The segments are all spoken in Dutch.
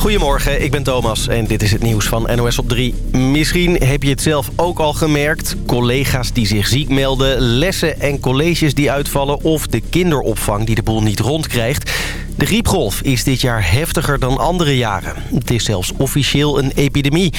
Goedemorgen, ik ben Thomas en dit is het nieuws van NOS op 3. Misschien heb je het zelf ook al gemerkt. Collega's die zich ziek melden, lessen en colleges die uitvallen... of de kinderopvang die de boel niet rondkrijgt. De griepgolf is dit jaar heftiger dan andere jaren. Het is zelfs officieel een epidemie.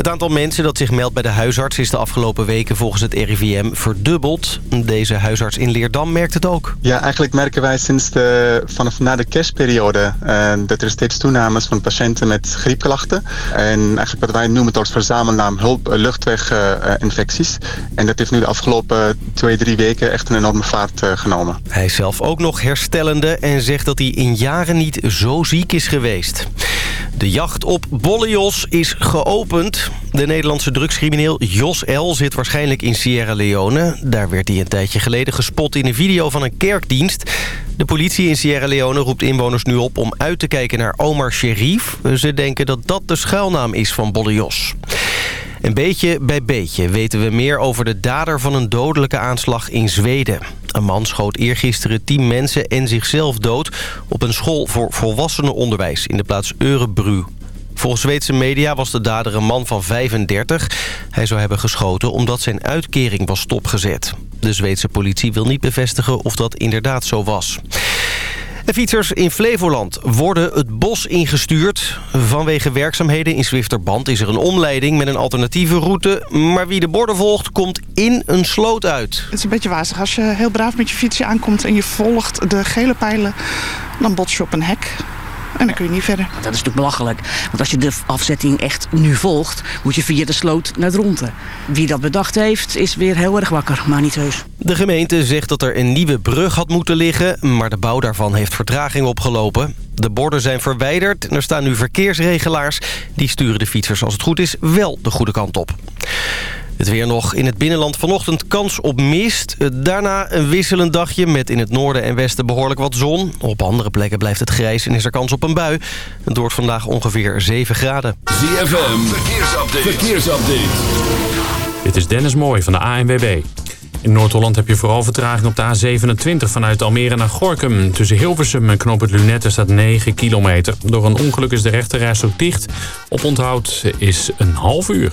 Het aantal mensen dat zich meldt bij de huisarts is de afgelopen weken volgens het RIVM verdubbeld. Deze huisarts in Leerdam merkt het ook. Ja, eigenlijk merken wij sinds de, vanaf na de kerstperiode uh, dat er steeds toenames van patiënten met griepklachten. En eigenlijk wat wij noemen als verzamelnaam hulp luchtweginfecties. en dat heeft nu de afgelopen twee, drie weken echt een enorme vaart uh, genomen. Hij is zelf ook nog herstellende en zegt dat hij in jaren niet zo ziek is geweest. De jacht op Bollios is geopend. De Nederlandse drugscrimineel Jos L. zit waarschijnlijk in Sierra Leone. Daar werd hij een tijdje geleden gespot in een video van een kerkdienst. De politie in Sierra Leone roept inwoners nu op om uit te kijken naar Omar Sherif. Ze denken dat dat de schuilnaam is van Bollios. En beetje bij beetje weten we meer over de dader van een dodelijke aanslag in Zweden. Een man schoot eergisteren tien mensen en zichzelf dood... op een school voor volwassenenonderwijs in de plaats Örebro. Volgens Zweedse media was de dader een man van 35. Hij zou hebben geschoten omdat zijn uitkering was stopgezet. De Zweedse politie wil niet bevestigen of dat inderdaad zo was. De fietsers in Flevoland worden het bos ingestuurd. Vanwege werkzaamheden in Zwifterband is er een omleiding met een alternatieve route. Maar wie de borden volgt, komt in een sloot uit. Het is een beetje wazig. Als je heel braaf met je fietsje aankomt en je volgt de gele pijlen... dan bots je op een hek. En dan kun je niet verder. Dat is natuurlijk belachelijk. Want als je de afzetting echt nu volgt... moet je via de sloot naar het ronde. Wie dat bedacht heeft, is weer heel erg wakker. Maar niet heus. De gemeente zegt dat er een nieuwe brug had moeten liggen... maar de bouw daarvan heeft vertraging opgelopen. De borden zijn verwijderd en er staan nu verkeersregelaars. Die sturen de fietsers als het goed is wel de goede kant op. Het weer nog in het binnenland vanochtend kans op mist. Daarna een wisselend dagje met in het noorden en westen behoorlijk wat zon. Op andere plekken blijft het grijs en is er kans op een bui. Het wordt vandaag ongeveer 7 graden. ZFM, verkeersupdate. verkeersupdate. Dit is Dennis Mooij van de ANWB. In Noord-Holland heb je vooral vertraging op de A27 vanuit Almere naar Gorkum. Tussen Hilversum en Knoop het Lunette staat 9 kilometer. Door een ongeluk is de rechterreis ook dicht. Op onthoud is een half uur.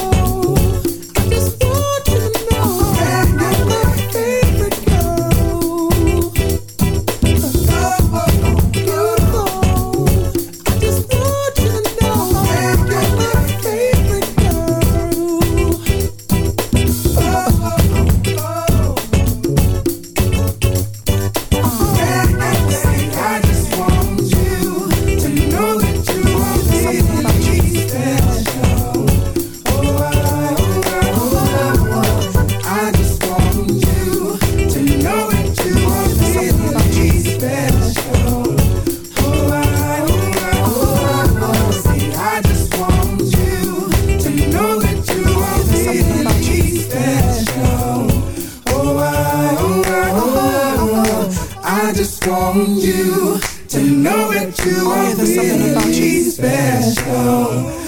Want you to know that you are really special.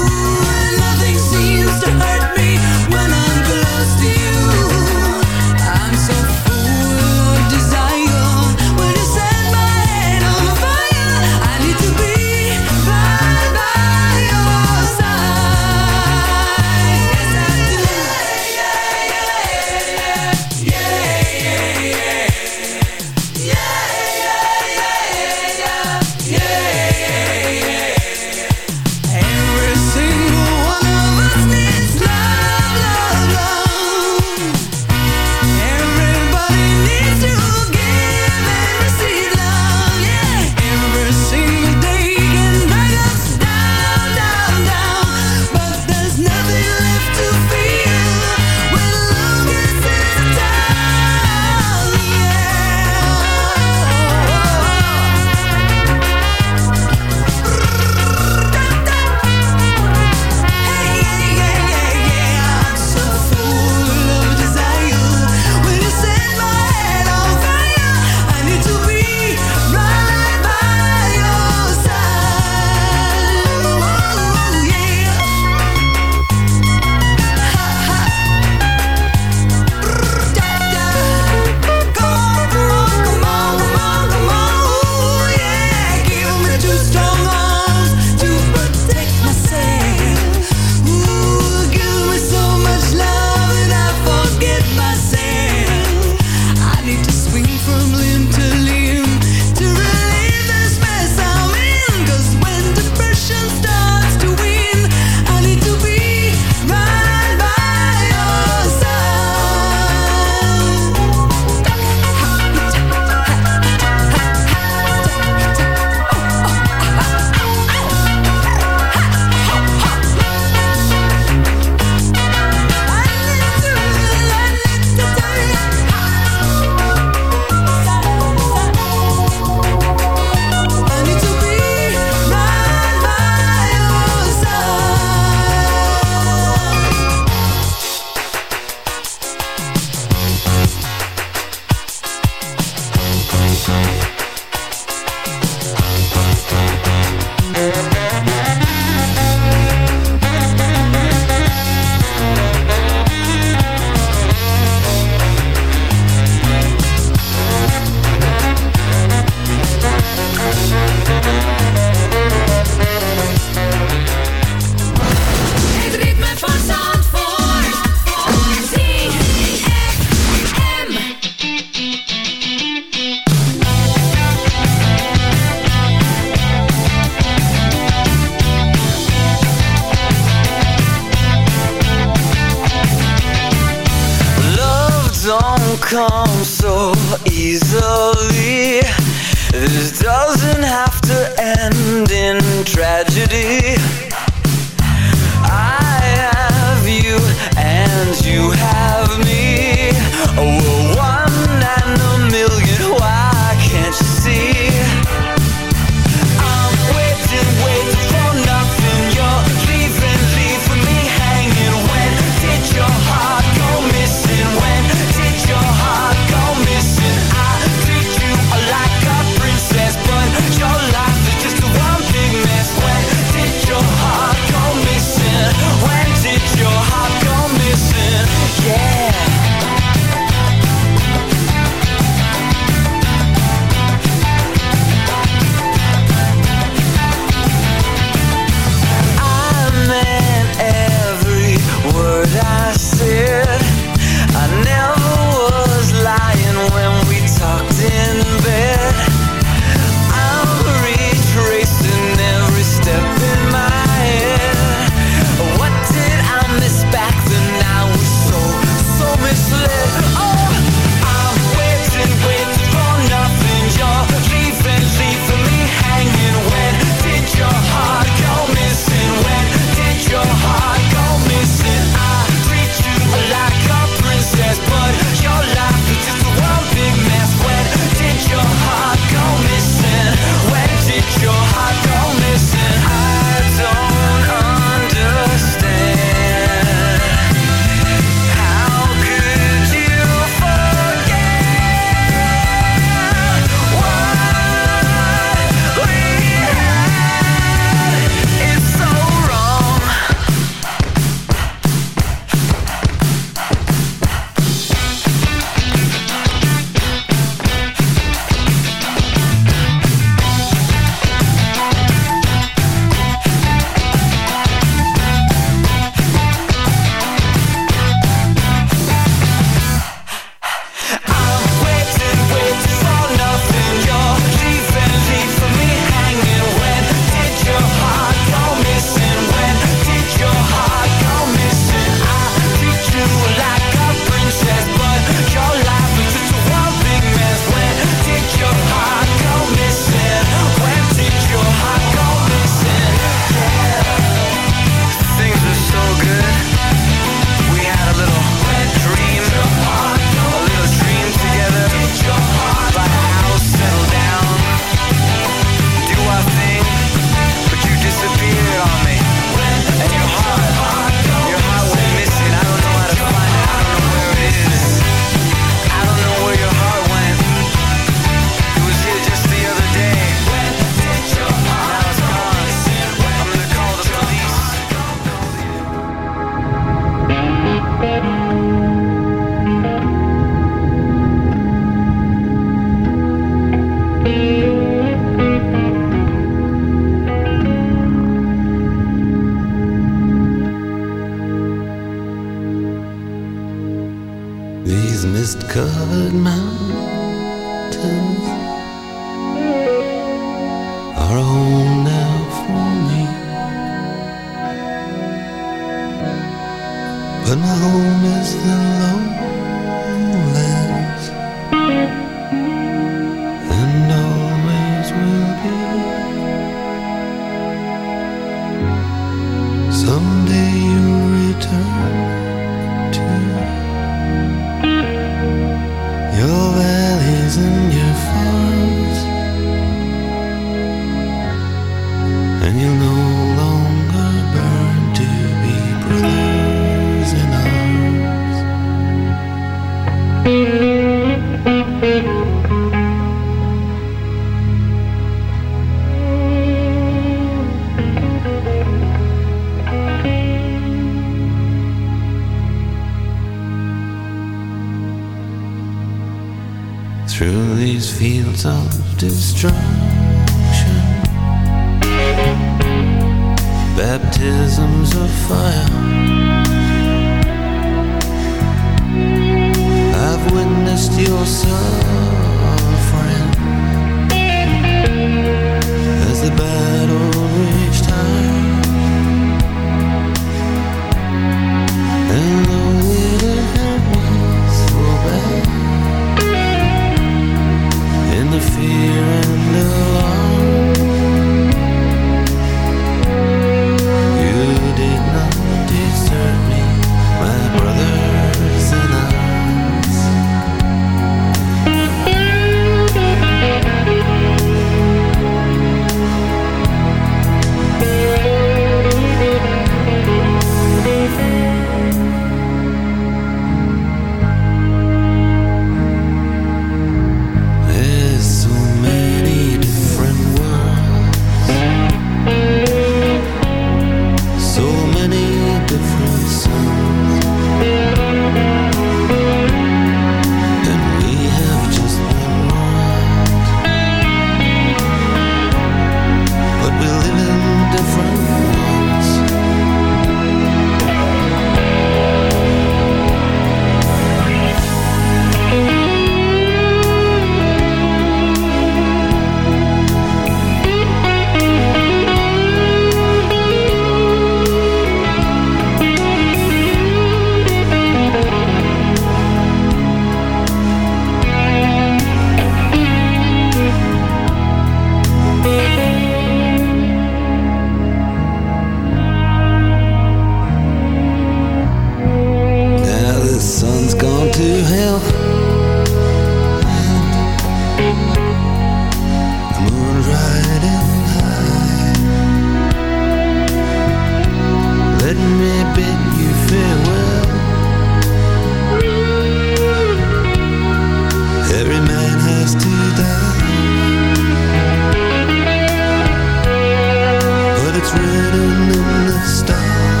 In the starlight.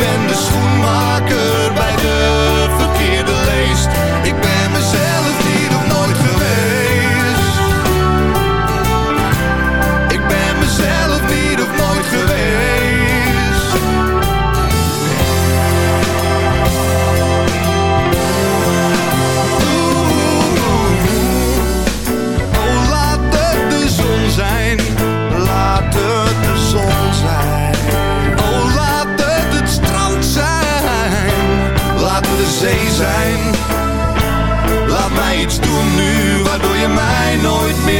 been the Iets doen nu, waardoor je mij nooit meer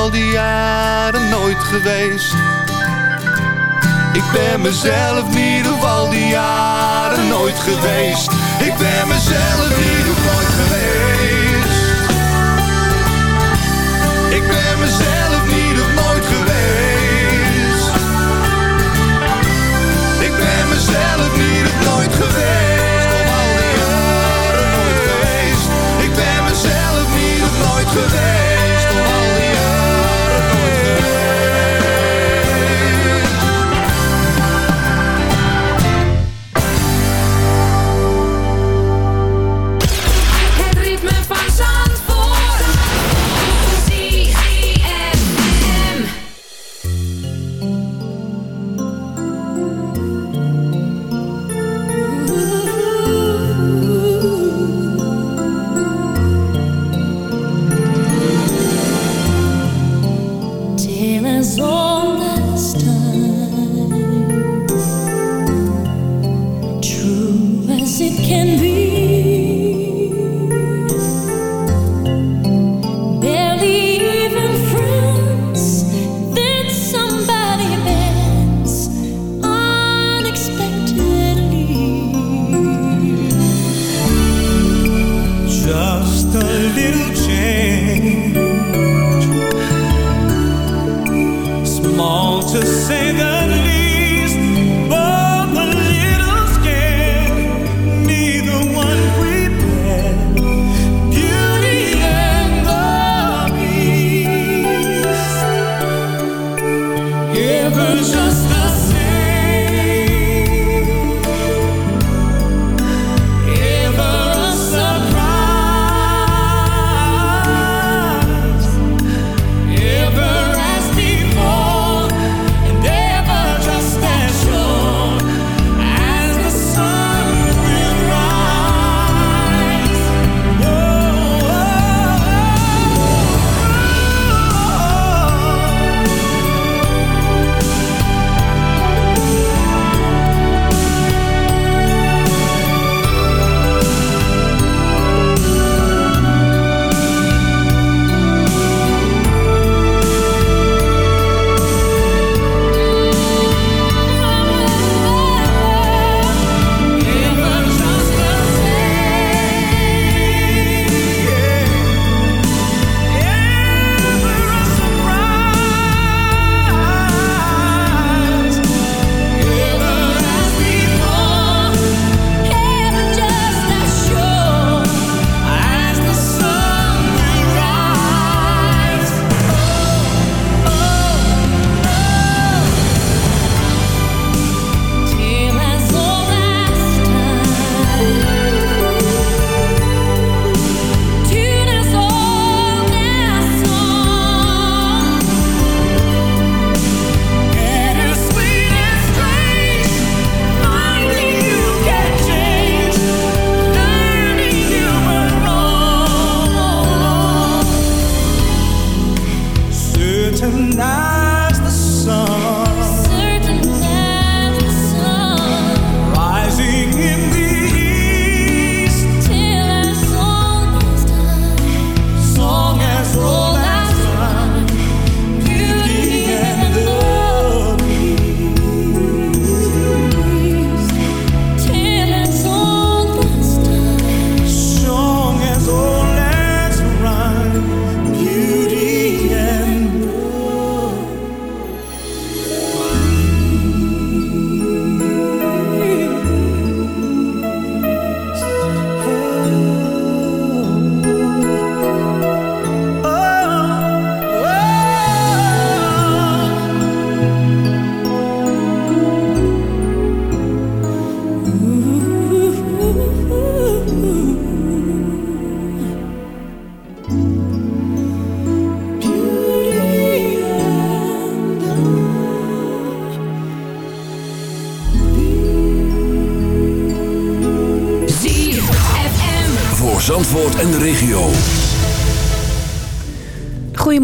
al die jaren nooit geweest. Ik ben mezelf niet of al die jaren nooit geweest. Ik ben mezelf niet of nooit geweest. Ik ben mezelf niet of nooit geweest. Ik ben mezelf niet nooit nooit geweest. Ik ben mezelf niet of nooit geweest. Little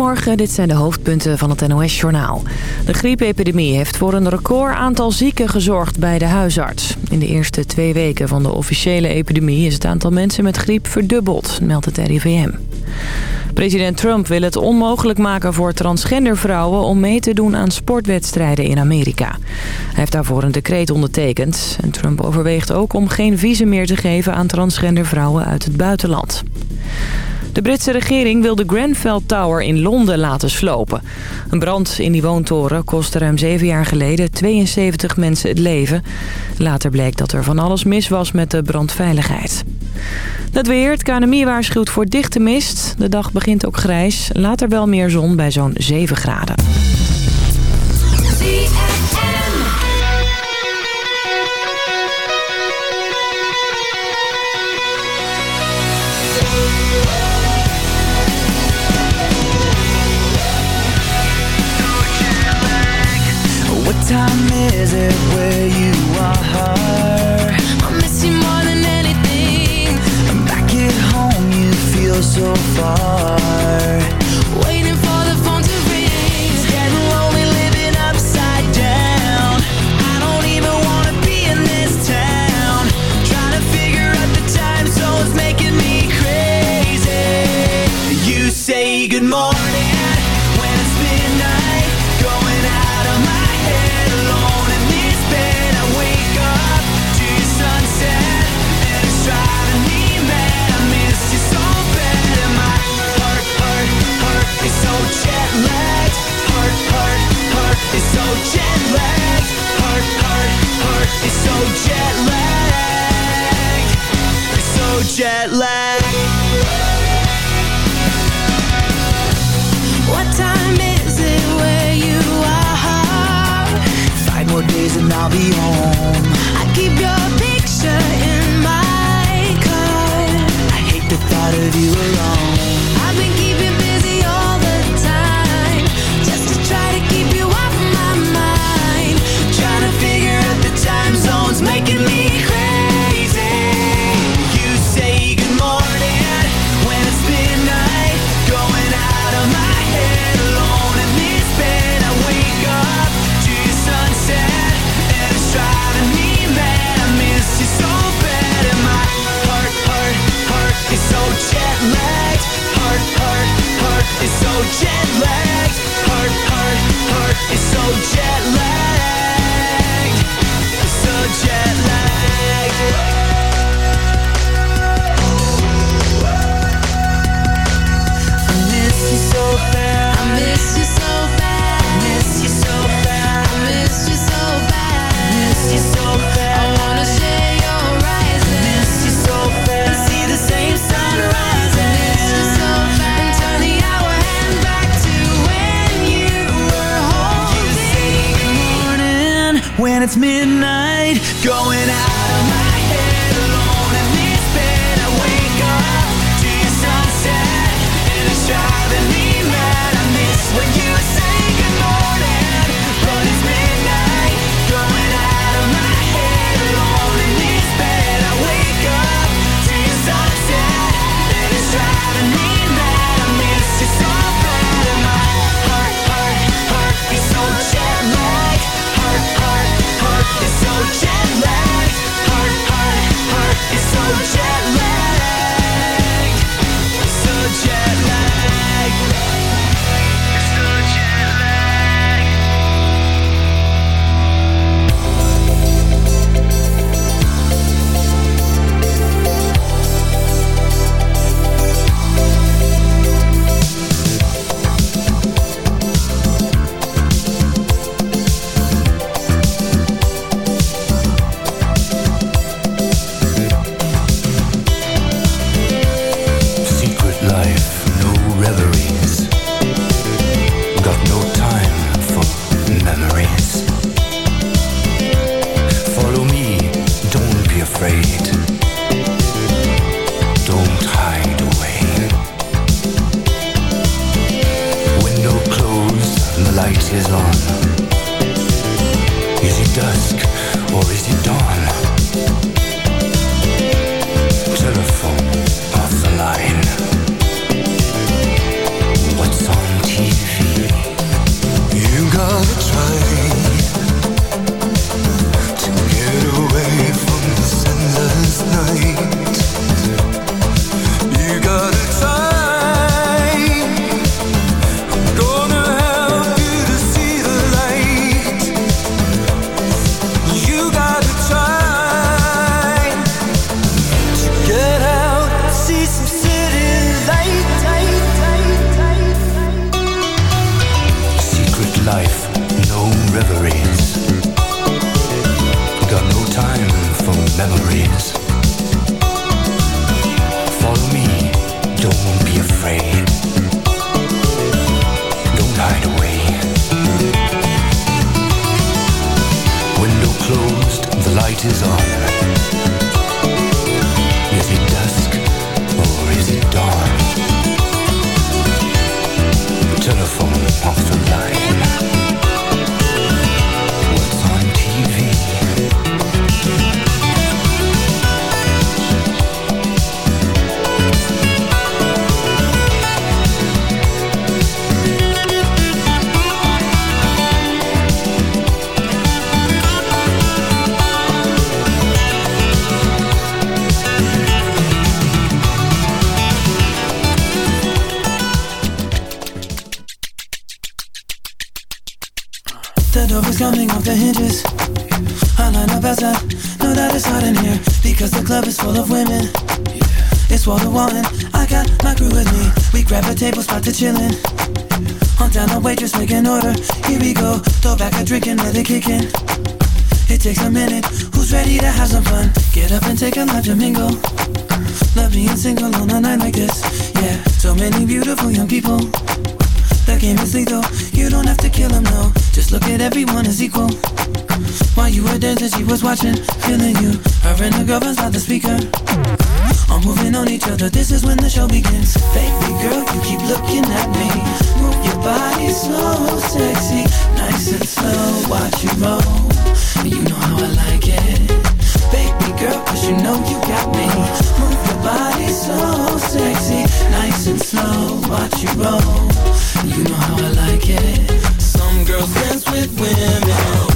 Goedemorgen, dit zijn de hoofdpunten van het NOS-journaal. De griepepidemie heeft voor een record aantal zieken gezorgd bij de huisarts. In de eerste twee weken van de officiële epidemie... is het aantal mensen met griep verdubbeld, meldt het RIVM. President Trump wil het onmogelijk maken voor transgender vrouwen... om mee te doen aan sportwedstrijden in Amerika. Hij heeft daarvoor een decreet ondertekend. En Trump overweegt ook om geen visum meer te geven aan transgender vrouwen uit het buitenland. De Britse regering wil de Grenfell Tower in Londen laten slopen. Een brand in die woontoren kostte ruim zeven jaar geleden 72 mensen het leven. Later bleek dat er van alles mis was met de brandveiligheid. Het weer, het KNMI waarschuwt voor dichte mist. De dag begint ook grijs. Later wel meer zon bij zo'n 7 graden. Full of women. It's wall to wall and I got my crew with me. We grab a table spot to chillin'. On down the waitress, make an order. Here we go, throw back a drink and let it kick in. It takes a minute. Who's ready to have some fun? Get up and take a life to mingle. Love being single on a night like this. Yeah, so many beautiful young people. The game is lethal. You don't have to kill them, no. Just look at everyone as equal. While you were dancing, she was watching, feeling you. Her and her girlfriend's by the speaker. I'm moving on each other. This is when the show begins. Baby girl, you keep looking at me. Move your body so sexy, nice and slow. Watch you roll. You know how I like it. Baby girl, cause you know you got me. Move your body so sexy, nice and slow. Watch you roll. You know how I like it. Some girls dance with women,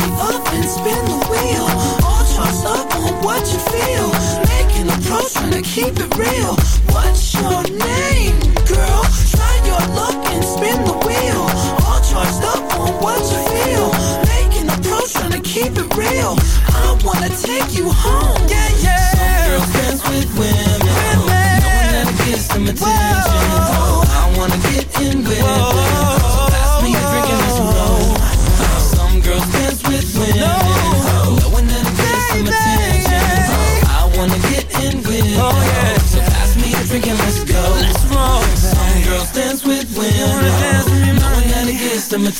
Up and spin the wheel. All up on what you feel. Making a pro, trying to keep it real. What's your name, girl? Try your luck and spin the wheel. All charged up on what you feel. Making a pro, trying to keep it real. I wanna take you home. Yeah, yeah. Some girls dance with women. Knowing that it gets some attention. I wanna get in with them. So pass me a drink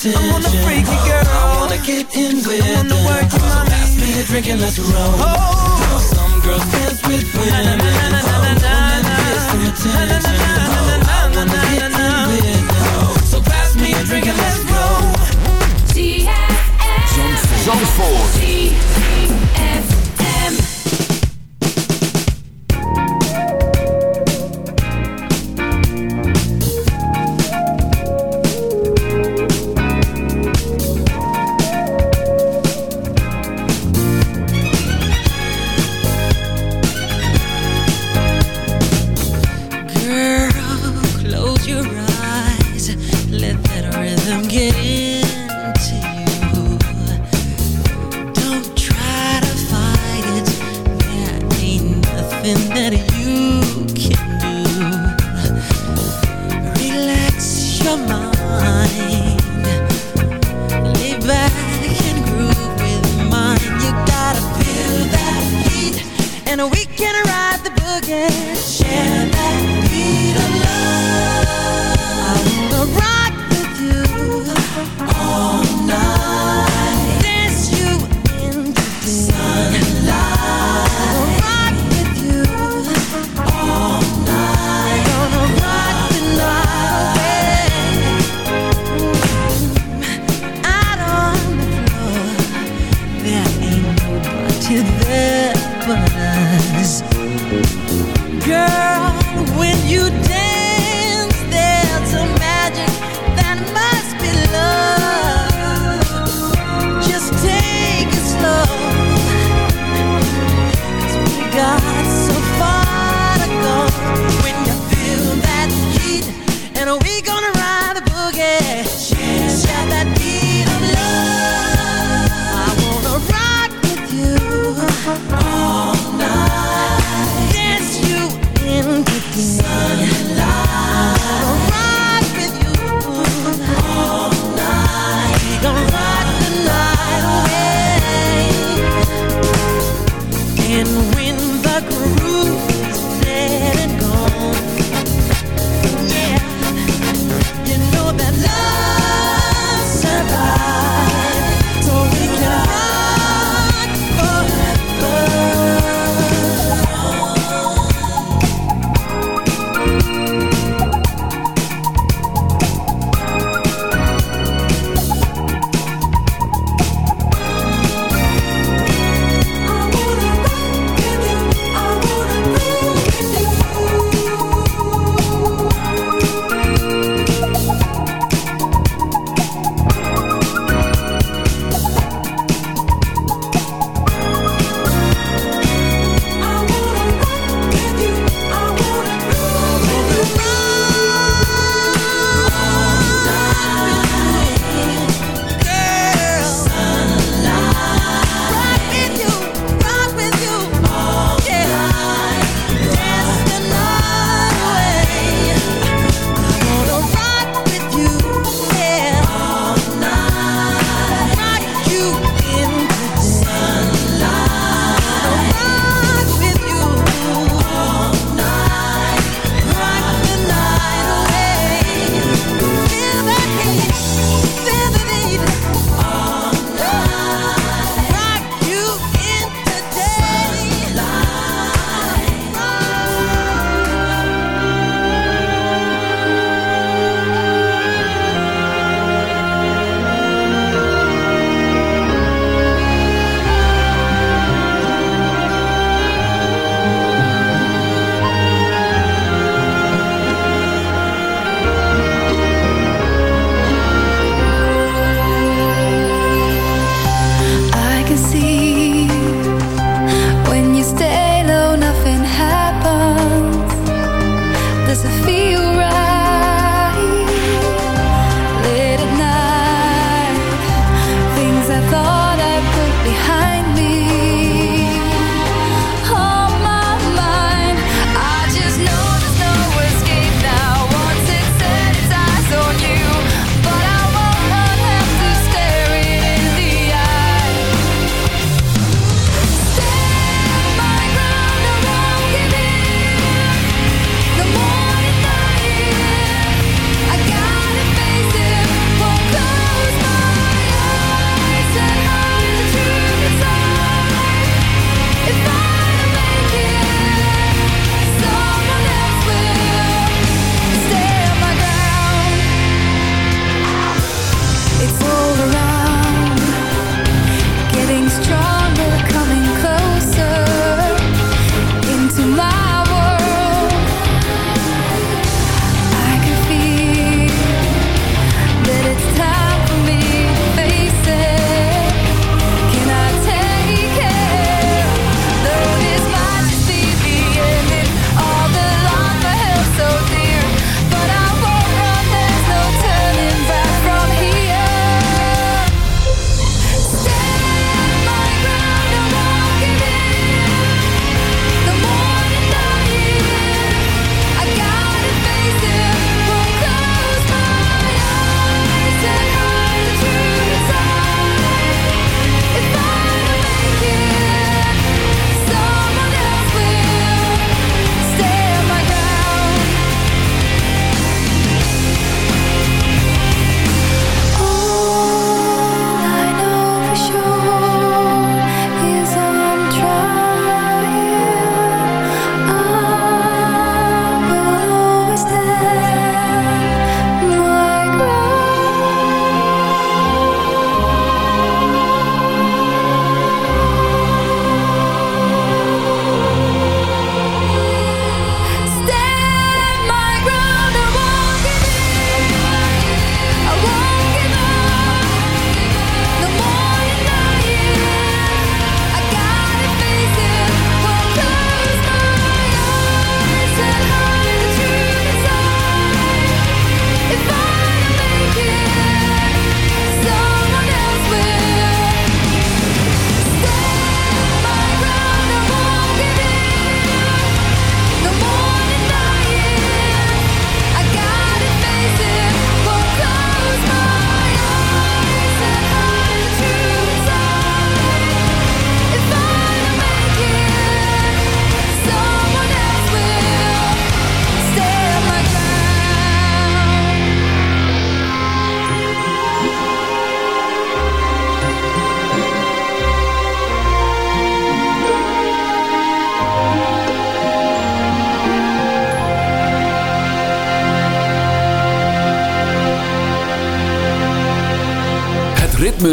attention. I wanna freaky girl, I wanna get in with them, so pass me a drink and let's roll. Some girls dance with women, knowing that it gets some attention. I wanna get in with them, so pass me a drink and let's go. Zandvoort. you did.